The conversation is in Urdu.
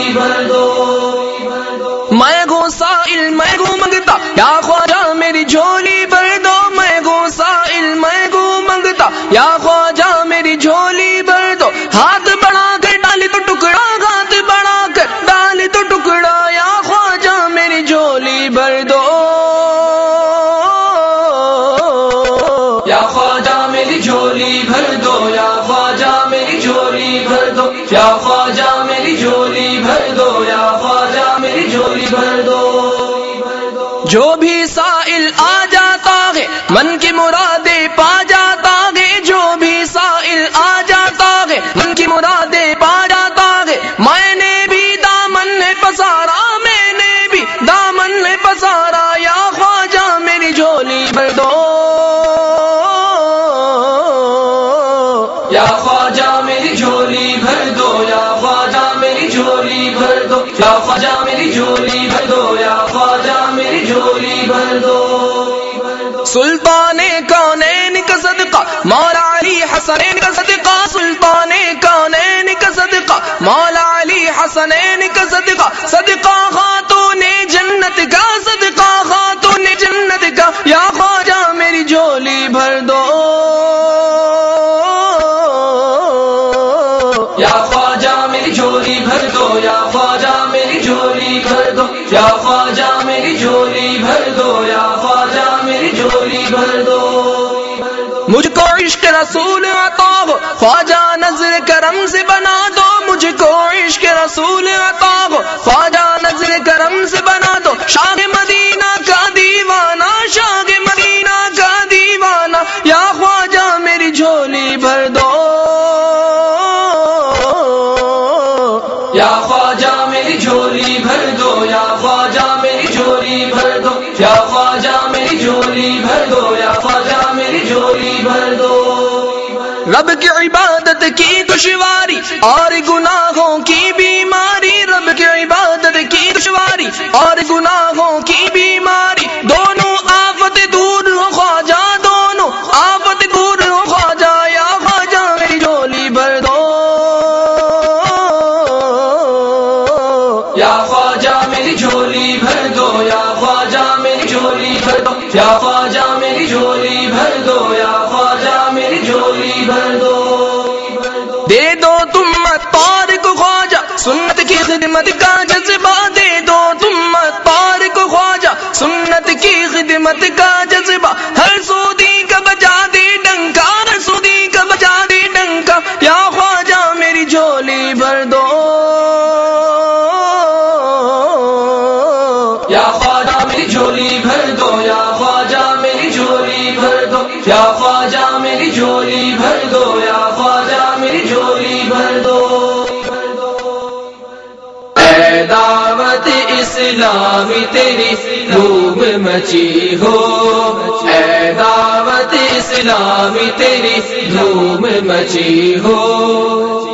بھر دو میں گو سائل، میں گو منگتا۔ یا خواجہ، میری جھولی بھر دو۔ میں گو سائل، میں گو منگتا۔ یا خواجہ، میری جھولی بھر دو۔ ہاتھ بڑھا کر ڈالی تو ٹکڑا، ہاتھ بڑھا کر ڈالی تو ٹکڑا۔ یا خواجہ، میری جھولی بھر دو۔ یا خواجہ، میری جھولی بھر دو۔ یا خواجہ، میری جھولی بھر دو۔ یا خواجہ جو بھی سائل آ جائے جھولی بھر دو۔ یا خواجہ میری جھولی بھر دو، یا خواجہ میری جھولی بھر دو۔ سلطان کونین کا صدقہ، مولا علی حسنین کا صدقہ۔ سلطان کونین کا صدقہ، مولا علی حسنین کا صدقہ۔ صدقہ جھولی بھر دو، یا خواجہ میری جھولی بھر دو، یا خواجہ میری جھولی بھر دو۔ مجھ کو عشق رسول عطا ہو، خواجہ نظر کرم سے بنا دو۔ مجھ کو عشق رسول عطا ہو، خواجہ نظر کرم سے بنا دو۔ شاہ مدینہ کا دیوانہ، شاہ مدینہ کا دیوانہ، یا خواجہ میری جھولی بھر دو۔ یا خواجہ میری جھولی بھر دو، یا خواجہ میری جھولی بھر دو، یا خواجہ میری جھولی بھر دو، یا خواجہ میری جھولی بھر دو۔ رب کی عبادت کی دشواری، اور گناہوں کی بیماری۔ رب کی عبادت کی دشواری، اور گناہوں کی یا خواجہ میری جھولی بھر دو، یا خواجہ میری جھولی بھر دو، یا خواجہ میری جھولی بھر دو، یا خواجہ میری جھولی بھر دو۔ دے دو تم مت پار کو خواجہ، سنت کی خدمت کا جذبہ دے دو تم مت۔ یا خواجہ میری جھولی بھر دو، یا خواجہ میری جھولی بھر دو، یا خواجہ میری جھولی بھر دو، یا خواجہ میری جھولی بھر دو۔ دعوت اسلامی، تیری دھوم مچی ہو۔ اے دعوت اسلامی، تیری دھوم مچی ہو۔